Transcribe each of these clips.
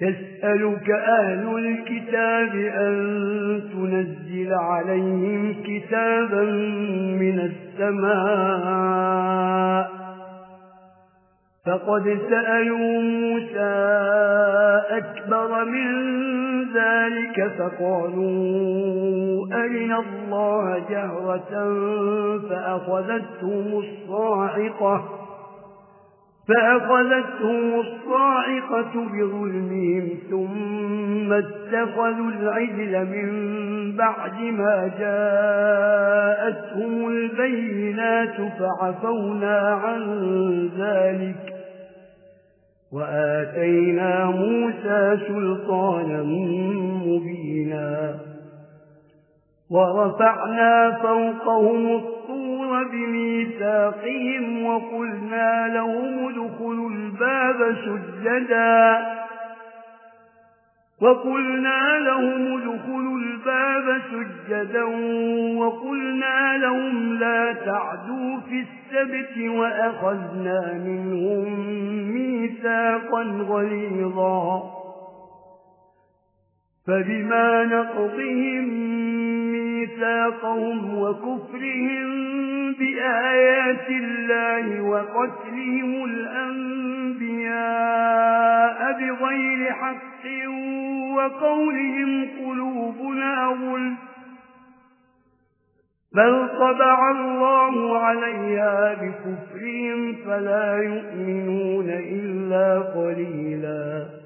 تسألك أهل الكتاب أن تنزل عليهم كتابا من السماء. فقد سألوا موسى أكبر من ذلك فقالوا أين الله جهرة فأخذتهم الصاعقة. فأخذتهم الصاعقة بظلمهم ثم اتخذوا العجل من بعد ما جاءتهم البينات فعفونا عن ذلك وآتينا موسى سلطانا مبينا ورفعنا فوقهم الصاعقة بميثاقهم وقلنا لهم ادخلوا الباب سجدا. وقلنا لهم ادخلوا الباب سجدا. وقلنا لهم لا تعدوا في السبت وأخذنا منهم ميثاقا غليظا. فبما نقضهم من ميثاقهم وكفرهم بآيات الله وقتلهم الأنبياء بغير حق وقولهم قلوبنا غل بل طبع الله عليها بكفرهم فلا يؤمنون إلا قليلاً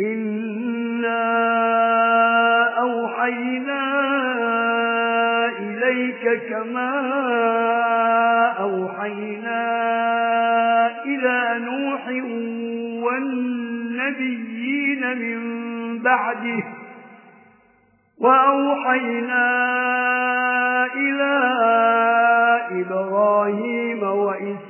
إنا أوحينا إليك كما أوحينا إلى نوح والنبيين من بعده وأوحينا إلى إبراهيم وإسرائيل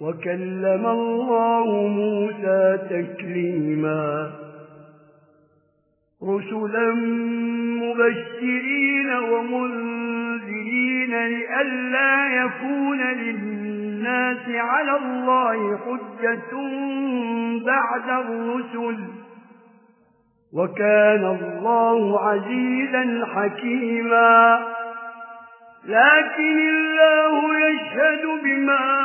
وكلم الله موسى تكليما رسلا مبشرين ومنذرين لألا يكون للناس على الله حجة بعد الرسل وكان الله عزيزا حكيما لكن الله يشهد بما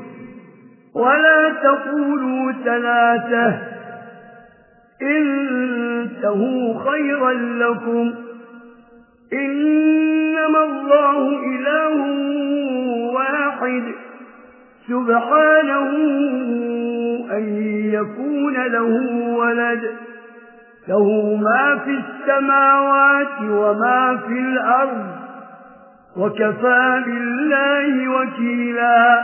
ولا تقولوا ثلاثة إنتهوا خيرا لكم إنما الله إله واحد سبحانه أن يكون له ولد له ما في السماوات وما في الأرض وكفى بالله وكيلا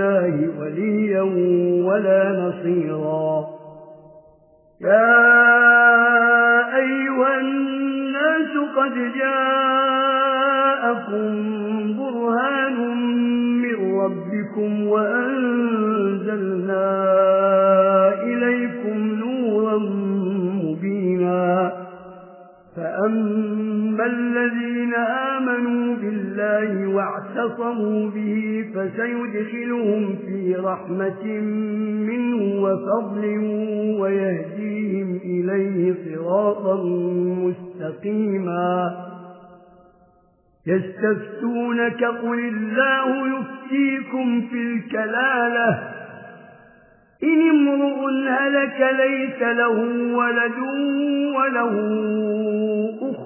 الله وليا ولا نصيرا. يا أيها الناس قد جاءكم برهان من ربكم وأنزلنا إليكم نورا مبينا. فأما الذين آمنوا بالله واعتصموا به فسيدخلهم في رحمة منه وفضل ويهديهم إليه صراطا مستقيما. يستفتونك قل الله يفتيكم في الكلالة. إن امرؤ هلك ليس له ولد وله أخر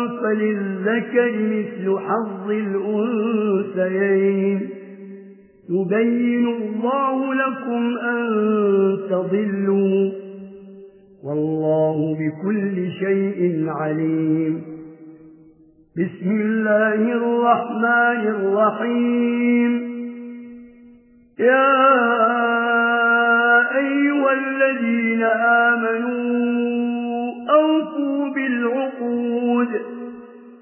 فللذكر مثل حظ الأنسيين يبين الله لكم أن تضلوا والله بكل شيء عليم. بسم الله الرحمن الرحيم. يا أيها الذين آمنوا أوفوا بالعقود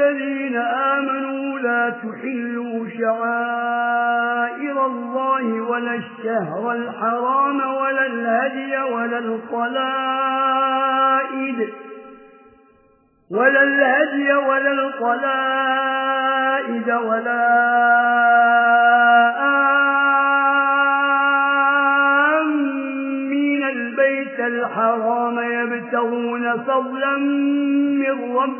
الذين آمنوا لا تحلوا شعائر الله ولا الشهر الحرام ولا الهدي ولا القلائد ولا الهدي ولا القلائد ولا آمين البيت الحرام يبتغون فضلا من رب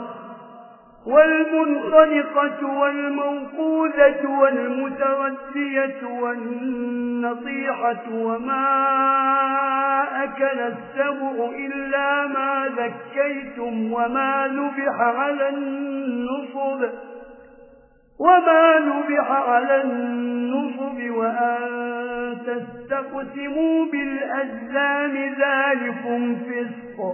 والمنخنقة والموقوذة والمتردية والنطيحة وما أكل السبع إلا ما ذكيتم وما نبح على النصب وما نبح على النصب وأن تستقسموا بالأزلام ذلكم فسق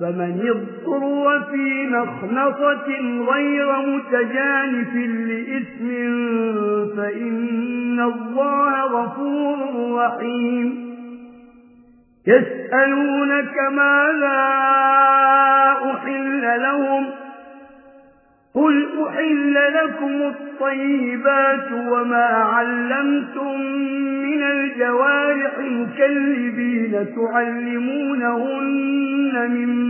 فمن اضطر في مخنصة غير متجانف لإثم فإن الله غفور رحيم. يسألونك ماذا أحل لهم؟ قل أحل لكم الطيبات وما علمتم من الجوارح مكلبين تعلمونهن مما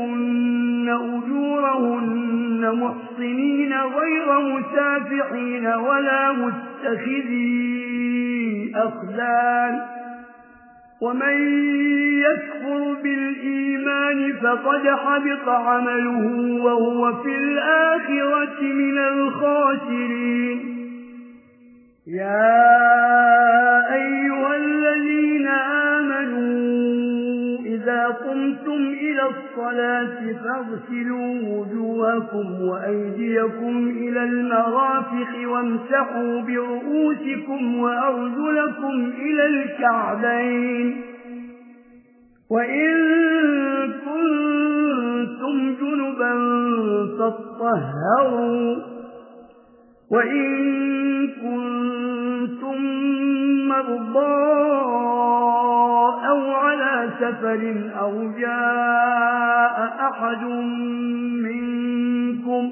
وأزواجهن محصنين غير مسافحين ولا متخذي أخذان ومن يكفر بالإيمان فقد حبط عمله وهو في الآخرة من الخاسرين يا أيها الذين آمنوا فإذا قمتم إلى الصلاة فاغسلوا وجوهكم وأيديكم إلى المرافق وامسحوا برؤوسكم وأرجلكم إلى الكعبين وإن كنتم جنبا فاتطهروا وإن كنتم مرضى سفر أو جاء أحد منكم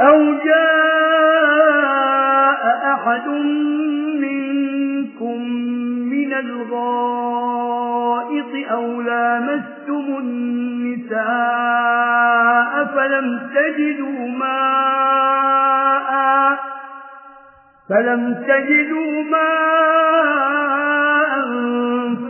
أو جاء أحد منكم من الغائط أو لامستم النساء فلم تجدوا ماء فلم تجدوا ماء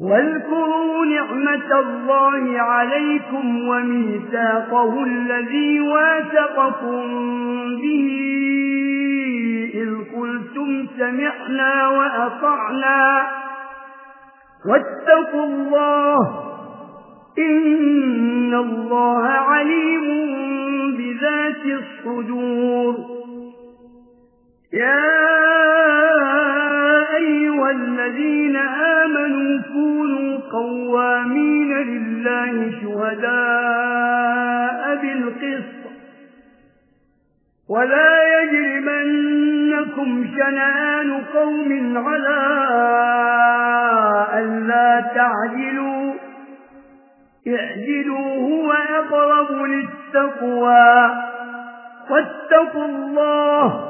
واذكروا نعمة الله عليكم وميثاقه الذي واتقكم به إذ قلتم سمعنا وأطعنا. واتقوا الله إن الله عليم بذات الصدور. يا أيها الذين آمنوا كونوا قوامين لله شهداء بالقصة ولا يجرمنكم شنآن قوم على أن لا تعجلوا اعجلوا هو أقرب للتقوى واتقوا الله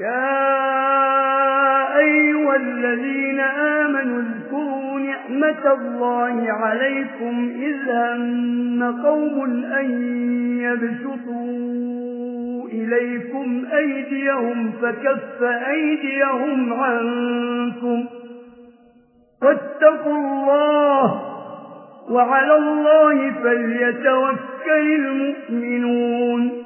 يا أيها الذين آمنوا اذكروا نعمة الله عليكم إذ هم قوم أن يبسطوا إليكم أيديهم فكف أيديهم عنكم فاتقوا الله وعلى الله فليتوكل المؤمنون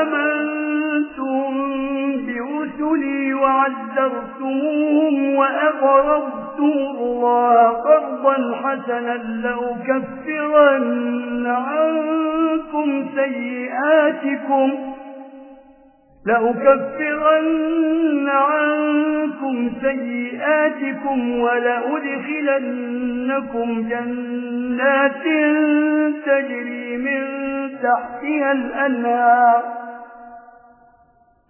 قدرتموهم وأقرضتم الله قرضا حسنا لو كفرن عنكم سيئاتكم لأكفرن عنكم سيئاتكم ولأدخلنكم جنات تجري من تحتها الأنهار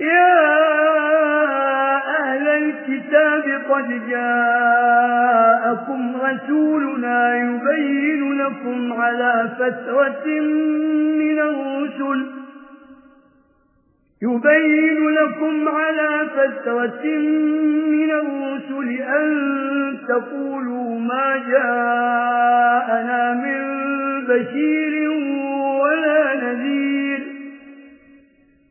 يا أهل الكتاب قد جاءكم رسولنا يبين لكم على فترة من الرسل. يبين لكم على فترة من الرسل أن تقولوا ما جاءنا من بشير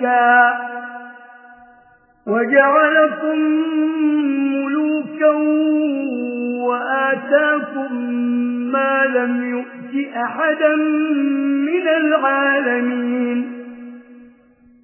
ملوكا وجعلكم ملوكا وآتاكم ما لم يؤت أحدا من العالمين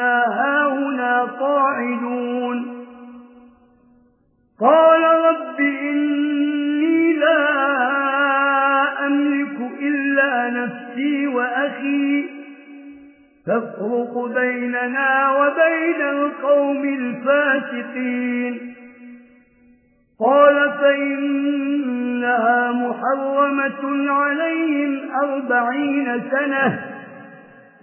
هاهنا قاعدون قال رب إني لا أملك إلا نفسي وأخي تفرق بيننا وبين القوم الفاسقين قال فإنها محرمة عليهم أربعين سنة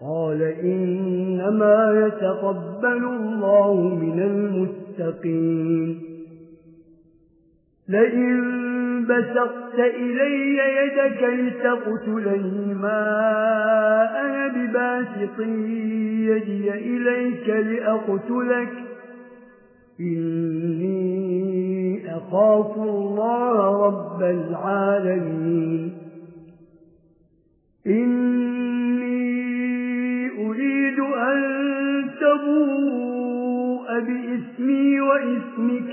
قال إنما يتقبل الله من المتقين. لئن بسقت إلي يدك لتقتلني ما أنا بباسط يدي إليك لأقتلك. إني أخاف الله رب العالمين.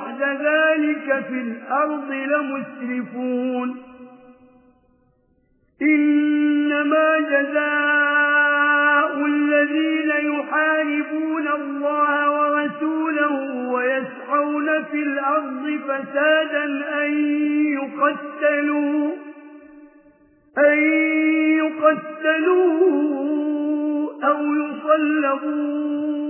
بعد ذلك في الأرض لمسرفون. إنما جزاء الذين يحاربون الله ورسوله ويسعون في الأرض فسادا أن يقتلوا أن يقتلوا أو يصلبون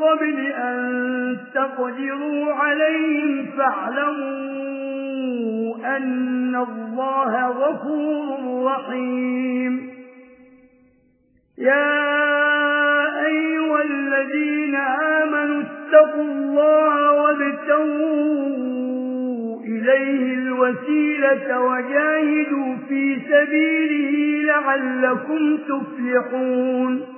قبل أن تقدروا عليهم فاعلموا أن الله غفور رحيم. يا أيها الذين آمنوا اتقوا الله وابتوا إليه الوسيلة وجاهدوا في سبيله لعلكم تفلحون.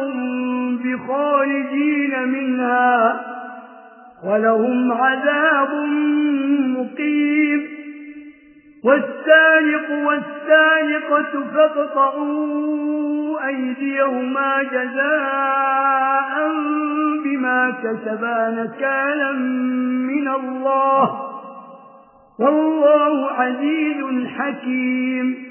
خالدين منها ولهم عذاب مقيم. والسالق والسالقة فاقطعوا أيديهما جزاء بما كسبا نكالا من الله. والله عزيز حكيم.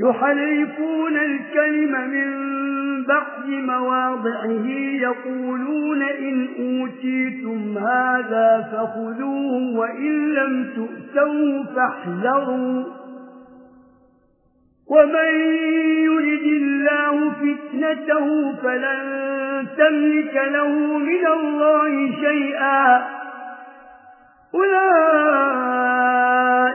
يحرفون الكلم من بعد مواضعه يقولون إن أوتيتم هذا فخذوه وإن لم تؤتوه فاحذروا. ومن يرد الله فتنته فلن تملك له من الله شيئا. أولئك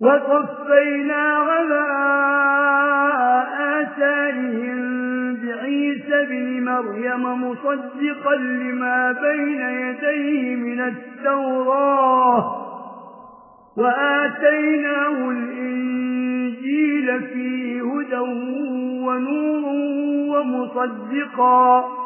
وقفينا على آتارهم بعيسى بن مريم مصدقا لما بين يديه من التوراة وآتيناه الإنجيل فيه هدى ونور ومصدقا.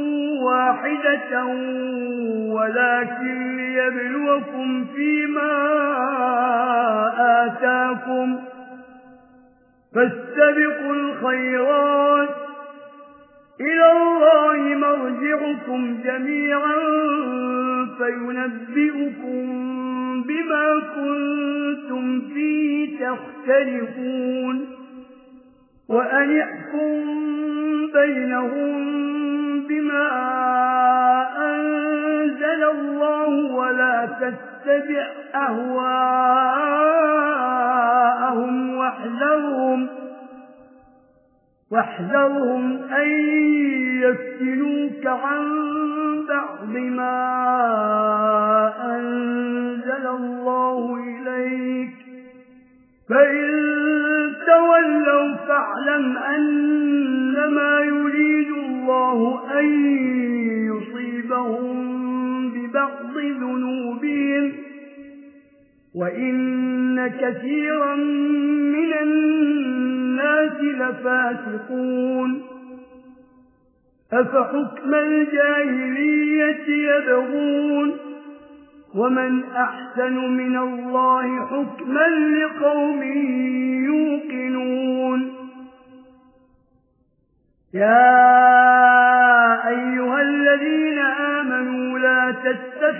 واحدة ولكن ليبلوكم فيما آتاكم فاستبقوا الخيرات. إلى الله مرجعكم جميعا فينبئكم بما كنتم فيه تختلفون. وأن يحكم بينهم بما أنزل الله ولا تتبع أهواءهم واحذرهم واحذرهم أن يفتنوك عن بعض ما أنزل الله إليك. فإن تولوا فاعلم أنما يريد الله أن يصيبهم ببعض ذنوبهم وإن كثيرا من الناس لفاسقون أفحكم الجاهلية يبغون ومن أحسن من الله حكما لقوم يوقنون يا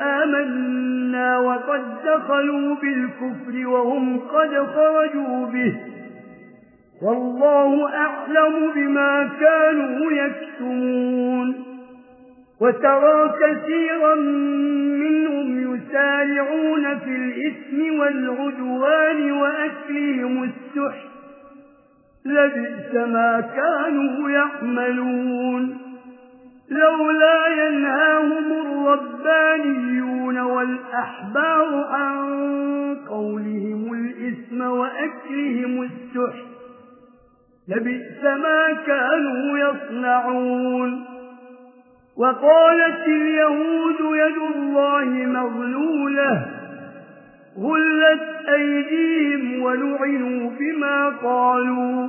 آمنا وقد دخلوا بالكفر وهم قد خرجوا به. والله أعلم بما كانوا يكتمون. وترى كثيرا منهم يسارعون في الإثم والعدوان وأكلهم السحر. لبئس ما كانوا يعملون. لولا ينهاهم الربانيون والأحبار عن قولهم الإثم وأكلهم السحر لبئس ما كانوا يصنعون وقالت اليهود يد الله مغلولة غلت أيديهم ولعنوا بما قالوا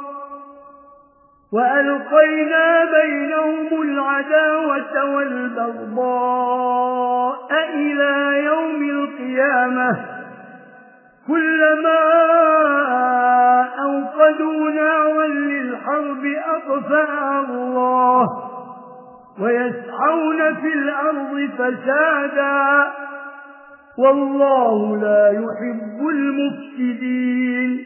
وألقينا بينهم العداوة والبغضاء إلى يوم القيامة كلما أوقدوا نارا للحرب أطفأ الله ويسعون في الأرض فسادا والله لا يحب المفسدين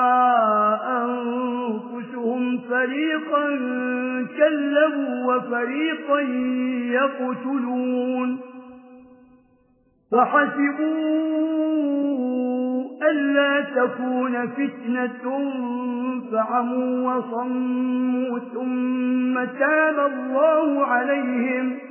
فريقا كلبوا وفريقا يقتلون. فحسبوا ألا تكون فتنة فعموا وصموا ثم تاب الله عليهم.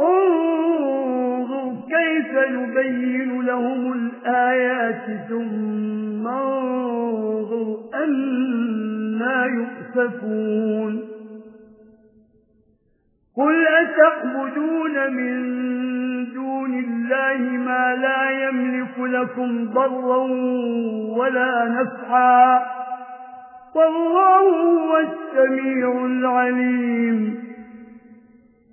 انظر كيف يبين لهم الآيات ثم انظر أنا يؤسفون قل أتعبدون من دون الله ما لا يملك لكم ضرا ولا نفعا. والله هو السميع العليم.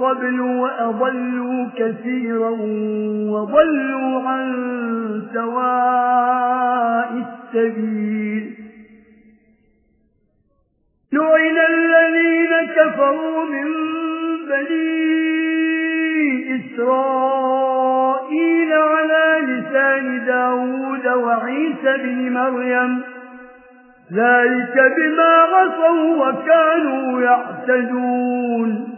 قبل وأضلوا كثيرا وضلوا عن سواء السبيل. لعن الذين كفروا من بني إسرائيل على لسان داود وعيسى بن مريم. ذلك بما غصوا وكانوا يعتدون.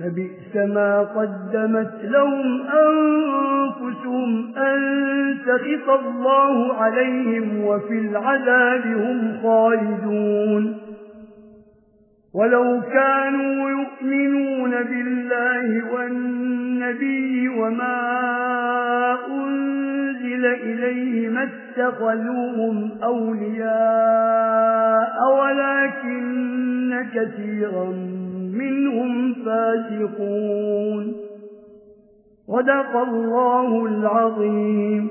فبئس ما قدمت لهم أنفسهم أن تخط الله عليهم وفي العذاب هم خالدون. ولو كانوا يؤمنون بالله والنبي وما أنفسهم أنزل إليه ما اتخذوهم أولياء ولكن كثيرا منهم فاسقون. ودق الله العظيم.